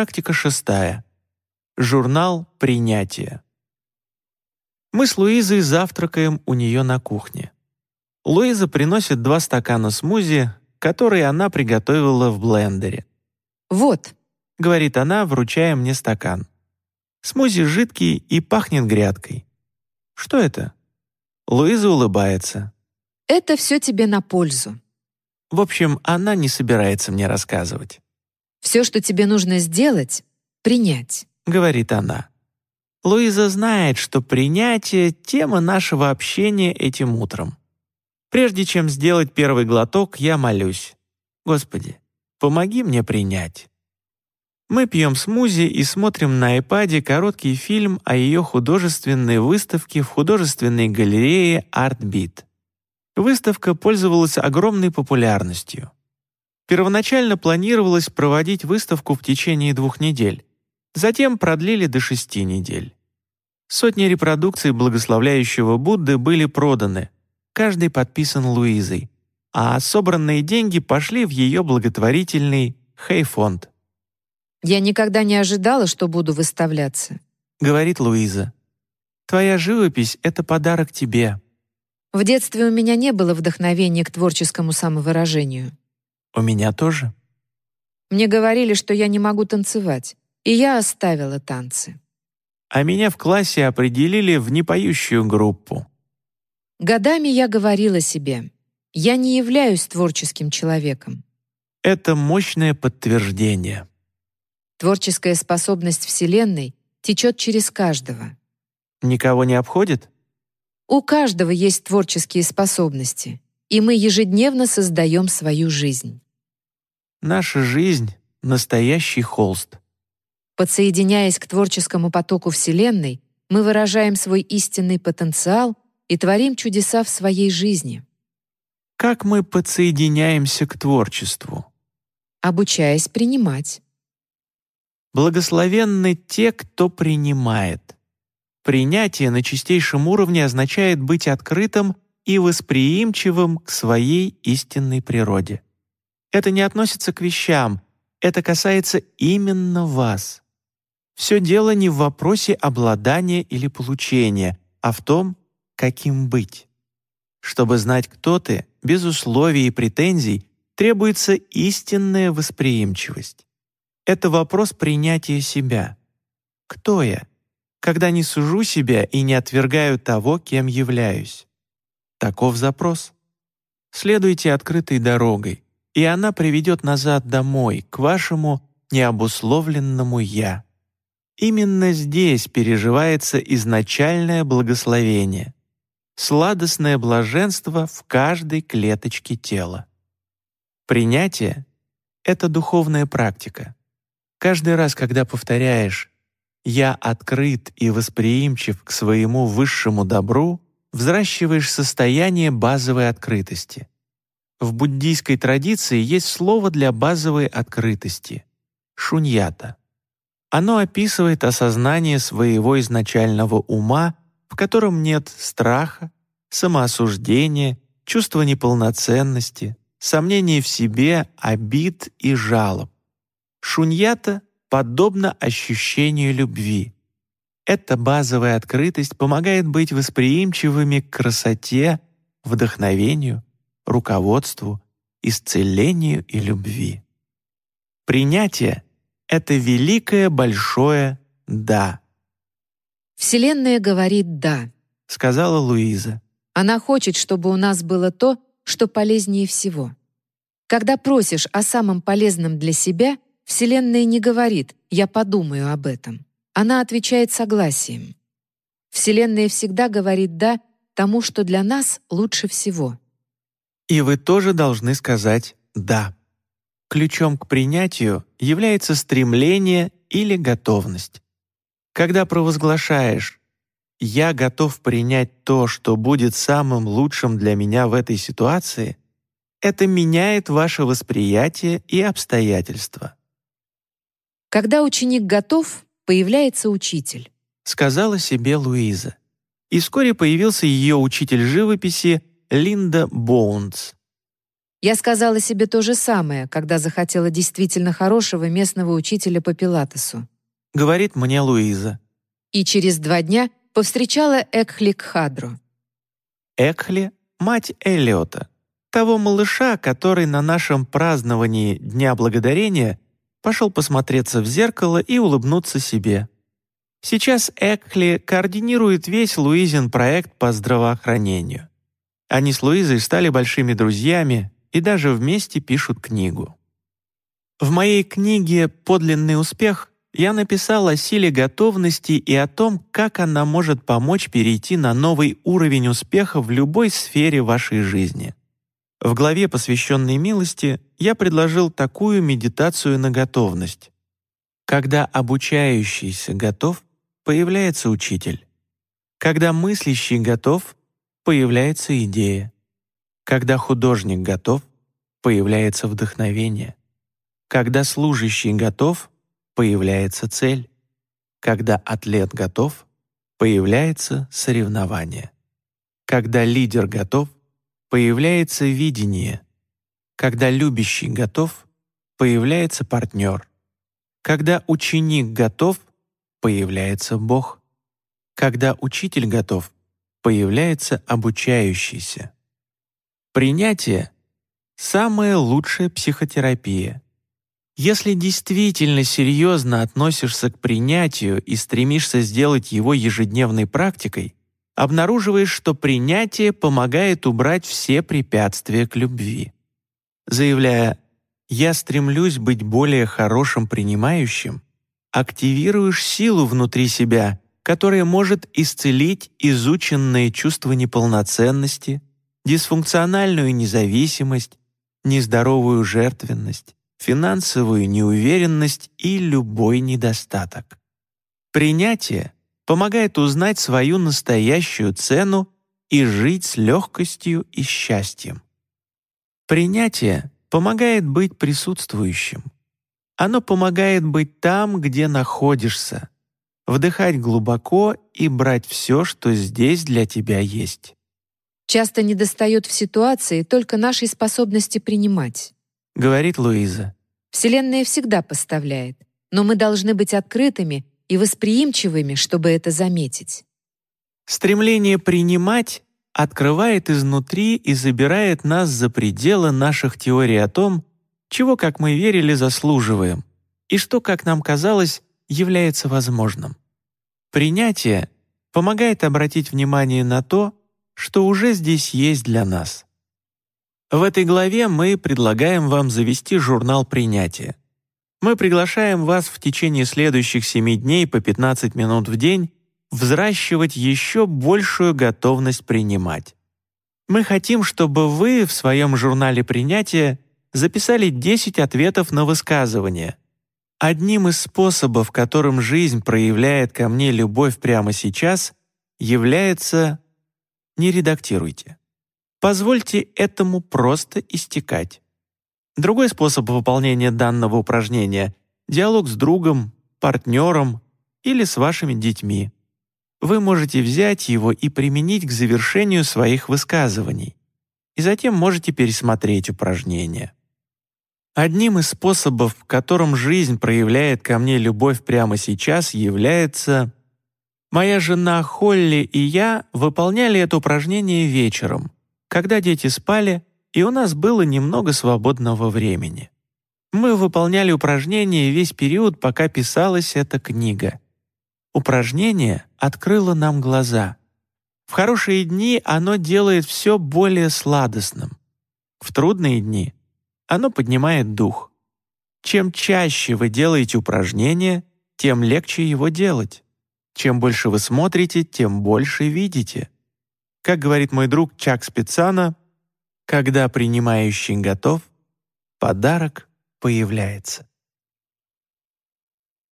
Практика шестая. Журнал принятия. Мы с Луизой завтракаем у нее на кухне. Луиза приносит два стакана смузи, которые она приготовила в блендере. «Вот», — говорит она, вручая мне стакан. Смузи жидкий и пахнет грядкой. Что это? Луиза улыбается. «Это все тебе на пользу». В общем, она не собирается мне рассказывать. «Все, что тебе нужно сделать — принять», — говорит она. Луиза знает, что принятие — тема нашего общения этим утром. Прежде чем сделать первый глоток, я молюсь. «Господи, помоги мне принять». Мы пьем смузи и смотрим на iPad короткий фильм о ее художественной выставке в художественной галерее ArtBeat. Выставка пользовалась огромной популярностью. Первоначально планировалось проводить выставку в течение двух недель. Затем продлили до шести недель. Сотни репродукций благословляющего Будды были проданы, каждый подписан Луизой, а собранные деньги пошли в ее благотворительный Хей-фонд. Я никогда не ожидала, что буду выставляться», — говорит Луиза. «Твоя живопись — это подарок тебе». В детстве у меня не было вдохновения к творческому самовыражению. У меня тоже. Мне говорили, что я не могу танцевать, и я оставила танцы. А меня в классе определили в непоющую группу. Годами я говорила себе, я не являюсь творческим человеком. Это мощное подтверждение. Творческая способность Вселенной течет через каждого. Никого не обходит? У каждого есть творческие способности, и мы ежедневно создаем свою жизнь. Наша жизнь — настоящий холст. Подсоединяясь к творческому потоку Вселенной, мы выражаем свой истинный потенциал и творим чудеса в своей жизни. Как мы подсоединяемся к творчеству? Обучаясь принимать. Благословенны те, кто принимает. Принятие на чистейшем уровне означает быть открытым и восприимчивым к своей истинной природе. Это не относится к вещам, это касается именно вас. Все дело не в вопросе обладания или получения, а в том, каким быть. Чтобы знать, кто ты, без условий и претензий, требуется истинная восприимчивость. Это вопрос принятия себя. Кто я? Когда не сужу себя и не отвергаю того, кем являюсь. Таков запрос. Следуйте открытой дорогой, и она приведет назад домой, к вашему необусловленному «я». Именно здесь переживается изначальное благословение, сладостное блаженство в каждой клеточке тела. Принятие — это духовная практика. Каждый раз, когда повторяешь «я открыт и восприимчив к своему высшему добру», взращиваешь состояние базовой открытости. В буддийской традиции есть слово для базовой открытости — шуньята. Оно описывает осознание своего изначального ума, в котором нет страха, самоосуждения, чувства неполноценности, сомнений в себе, обид и жалоб. Шуньята подобно ощущению любви. Эта базовая открытость помогает быть восприимчивыми к красоте, вдохновению, руководству, исцелению и любви. Принятие — это великое большое «да». «Вселенная говорит «да», — сказала Луиза. «Она хочет, чтобы у нас было то, что полезнее всего. Когда просишь о самом полезном для себя — Вселенная не говорит «я подумаю об этом». Она отвечает согласием. Вселенная всегда говорит «да» тому, что для нас лучше всего. И вы тоже должны сказать «да». Ключом к принятию является стремление или готовность. Когда провозглашаешь «я готов принять то, что будет самым лучшим для меня в этой ситуации», это меняет ваше восприятие и обстоятельства. Когда ученик готов, появляется учитель. Сказала себе Луиза. И вскоре появился ее учитель живописи Линда Боунс. Я сказала себе то же самое, когда захотела действительно хорошего местного учителя по пилатесу. Говорит мне Луиза. И через два дня повстречала Экхли Кхадро. Экхли — мать Эллиота, того малыша, который на нашем праздновании Дня Благодарения пошел посмотреться в зеркало и улыбнуться себе. Сейчас Экхли координирует весь Луизин проект по здравоохранению. Они с Луизой стали большими друзьями и даже вместе пишут книгу. В моей книге «Подлинный успех» я написал о силе готовности и о том, как она может помочь перейти на новый уровень успеха в любой сфере вашей жизни. В главе, посвященной милости, я предложил такую медитацию на готовность. Когда обучающийся готов, появляется учитель. Когда мыслящий готов, появляется идея. Когда художник готов, появляется вдохновение. Когда служащий готов, появляется цель. Когда атлет готов, появляется соревнование. Когда лидер готов, появляется видение. Когда любящий готов, появляется партнер. Когда ученик готов, появляется Бог. Когда учитель готов, появляется обучающийся. Принятие — самая лучшая психотерапия. Если действительно серьезно относишься к принятию и стремишься сделать его ежедневной практикой, обнаруживаешь, что принятие помогает убрать все препятствия к любви. Заявляя «я стремлюсь быть более хорошим принимающим», активируешь силу внутри себя, которая может исцелить изученные чувства неполноценности, дисфункциональную независимость, нездоровую жертвенность, финансовую неуверенность и любой недостаток. Принятие помогает узнать свою настоящую цену и жить с легкостью и счастьем. Принятие помогает быть присутствующим. Оно помогает быть там, где находишься, вдыхать глубоко и брать все, что здесь для тебя есть часто недостает в ситуации только нашей способности принимать. Говорит Луиза. Вселенная всегда поставляет, но мы должны быть открытыми и восприимчивыми, чтобы это заметить. Стремление принимать открывает изнутри и забирает нас за пределы наших теорий о том, чего, как мы верили, заслуживаем, и что, как нам казалось, является возможным. Принятие помогает обратить внимание на то, что уже здесь есть для нас. В этой главе мы предлагаем вам завести журнал принятия. Мы приглашаем вас в течение следующих семи дней по 15 минут в день взращивать еще большую готовность принимать. Мы хотим, чтобы вы в своем журнале принятия записали 10 ответов на высказывание. Одним из способов, которым жизнь проявляет ко мне любовь прямо сейчас, является не редактируйте. Позвольте этому просто истекать. Другой способ выполнения данного упражнения — диалог с другом, партнером или с вашими детьми. Вы можете взять его и применить к завершению своих высказываний. И затем можете пересмотреть упражнение. Одним из способов, в котором жизнь проявляет ко мне любовь прямо сейчас, является Моя жена Холли и я выполняли это упражнение вечером, когда дети спали, и у нас было немного свободного времени. Мы выполняли упражнение весь период, пока писалась эта книга. Упражнение открыло нам глаза. В хорошие дни оно делает все более сладостным. В трудные дни оно поднимает дух. Чем чаще вы делаете упражнение, тем легче его делать. Чем больше вы смотрите, тем больше видите. Как говорит мой друг Чак Спицана, когда принимающий готов, подарок появляется.